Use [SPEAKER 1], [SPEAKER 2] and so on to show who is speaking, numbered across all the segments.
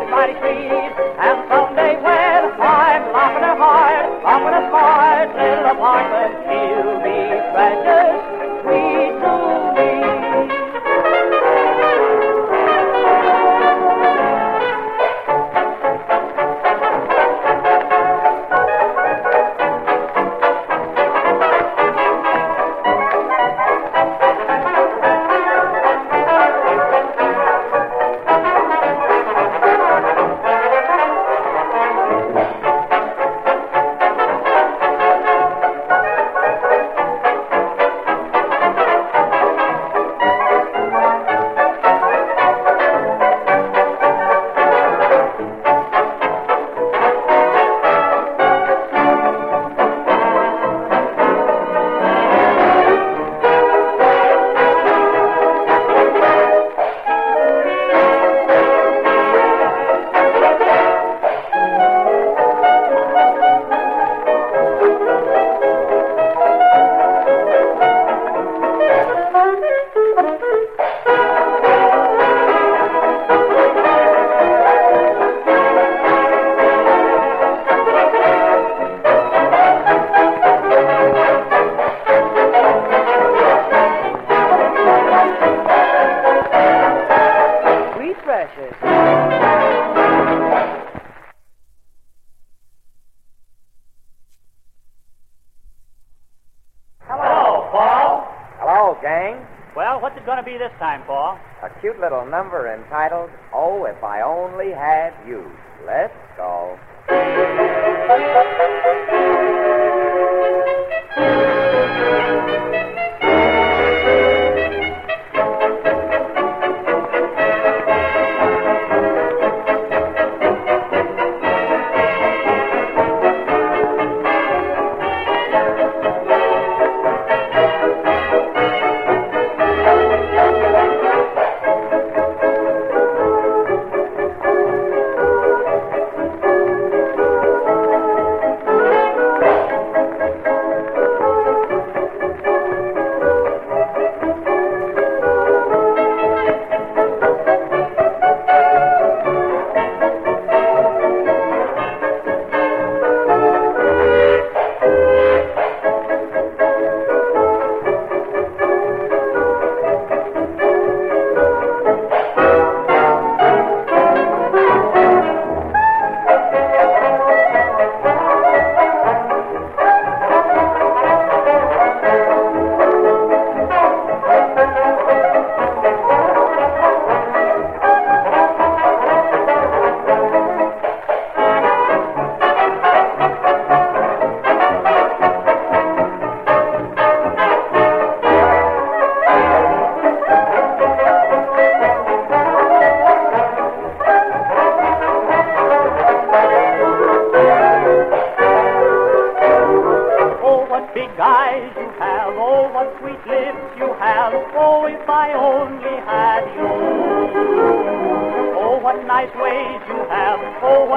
[SPEAKER 1] the mighty tree.
[SPEAKER 2] cute little number entitled, Oh, If I Only Had You.
[SPEAKER 3] Let's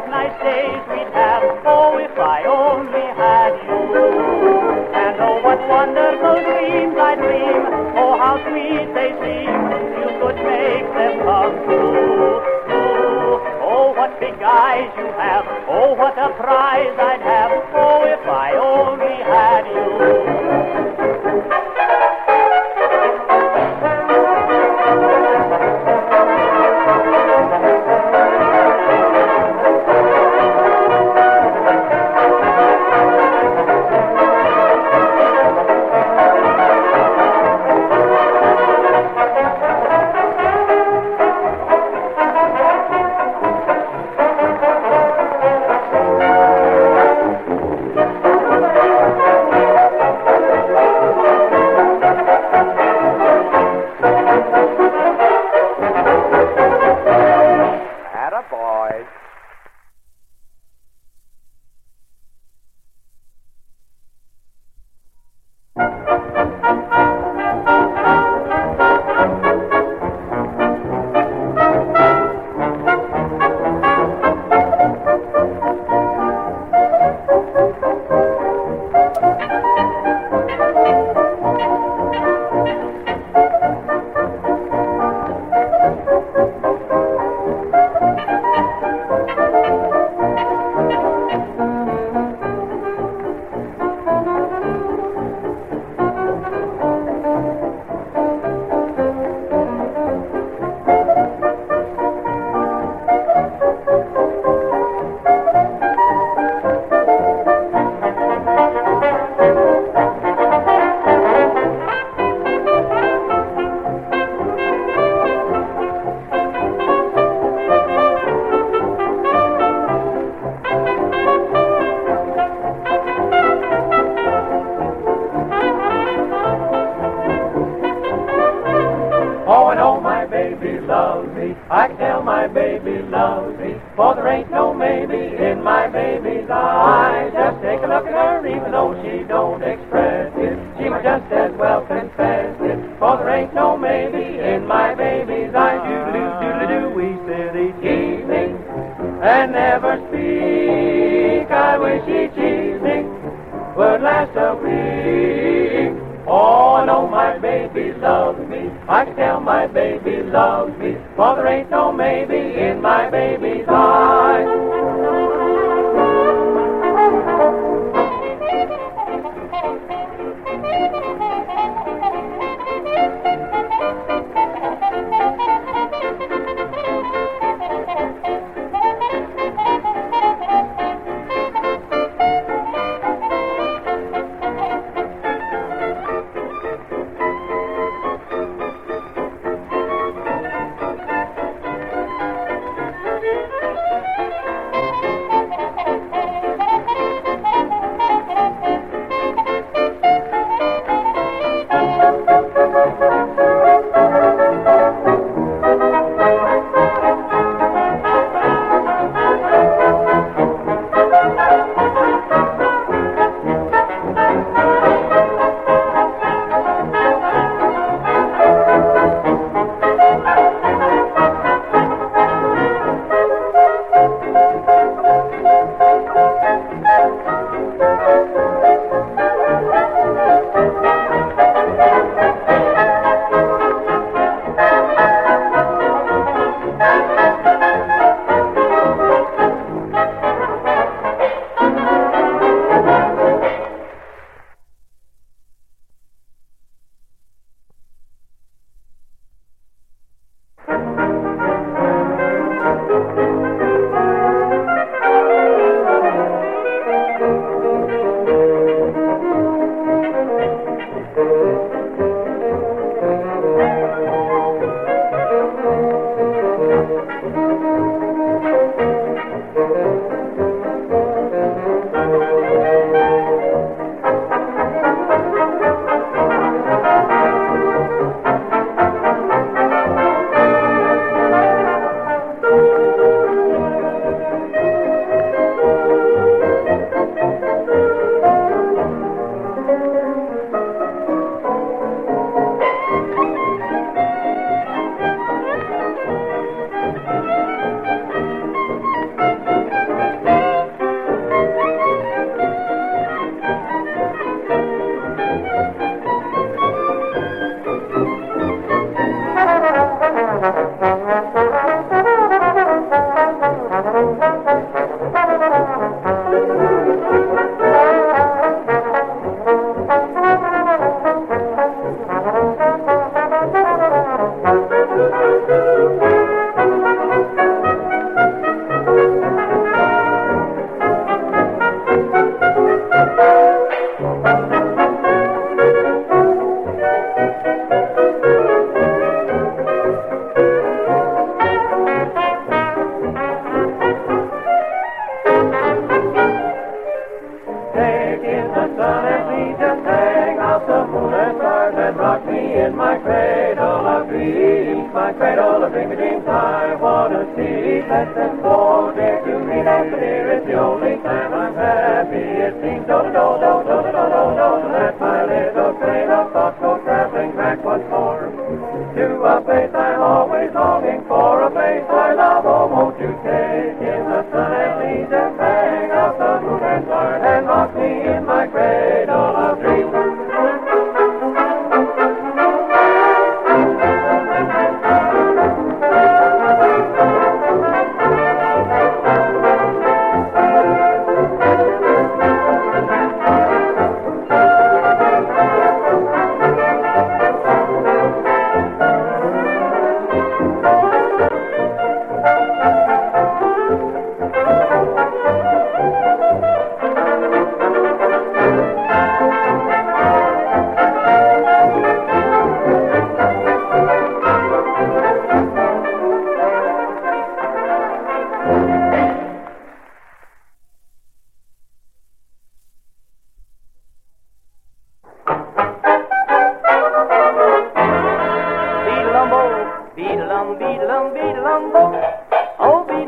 [SPEAKER 3] fortnight days evening, last a week. Oh, I know my baby loves me. I can tell my baby loves me. For there ain't no maybe in my baby's eyes.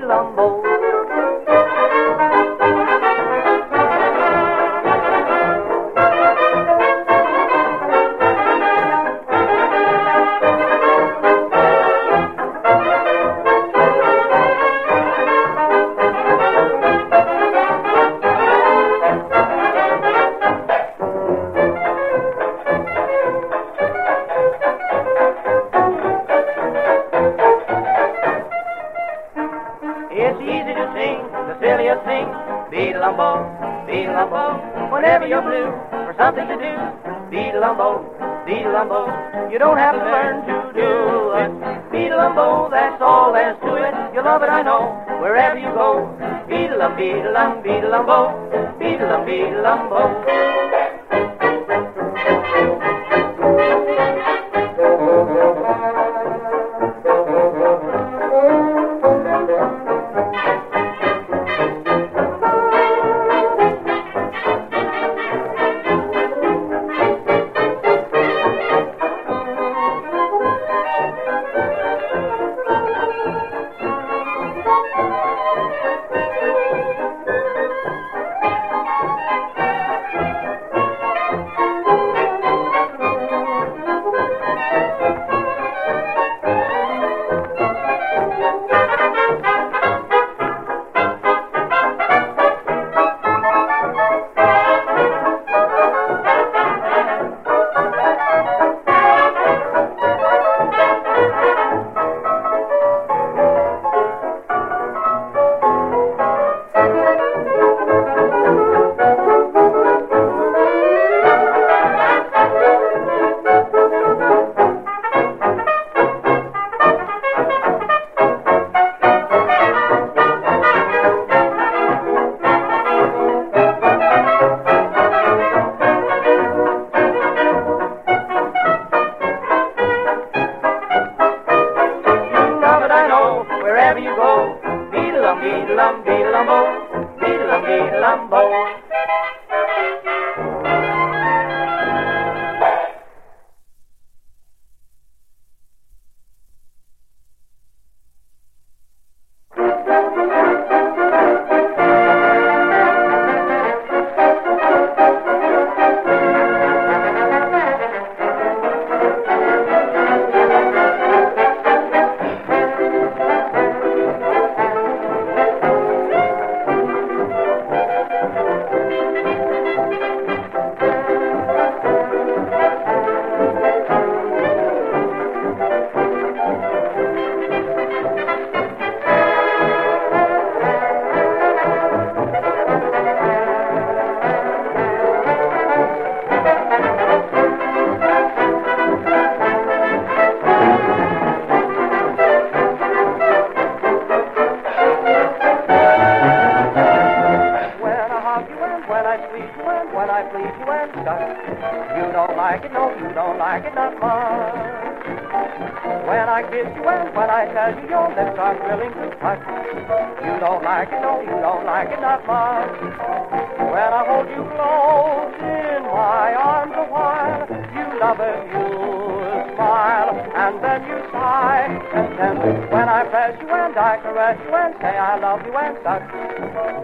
[SPEAKER 1] Lumbo. When I
[SPEAKER 4] press you and I caress you and say I love you and such,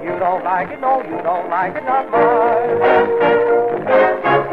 [SPEAKER 4] you don't like it, no, you don't like it, not much.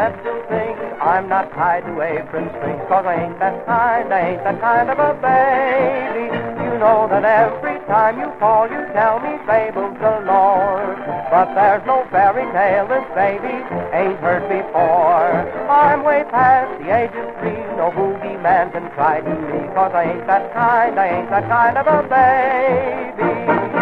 [SPEAKER 5] Places, let's do. I'm not tied to apron strings, cause I ain't that kind, I ain't that kind of a baby. You know that every time you call, you tell me fables galore. But there's no fairy tale this baby ain't heard before. I'm way past the age of three, no boogie man can try to me, cause I ain't that kind, I ain't that kind of a
[SPEAKER 4] baby.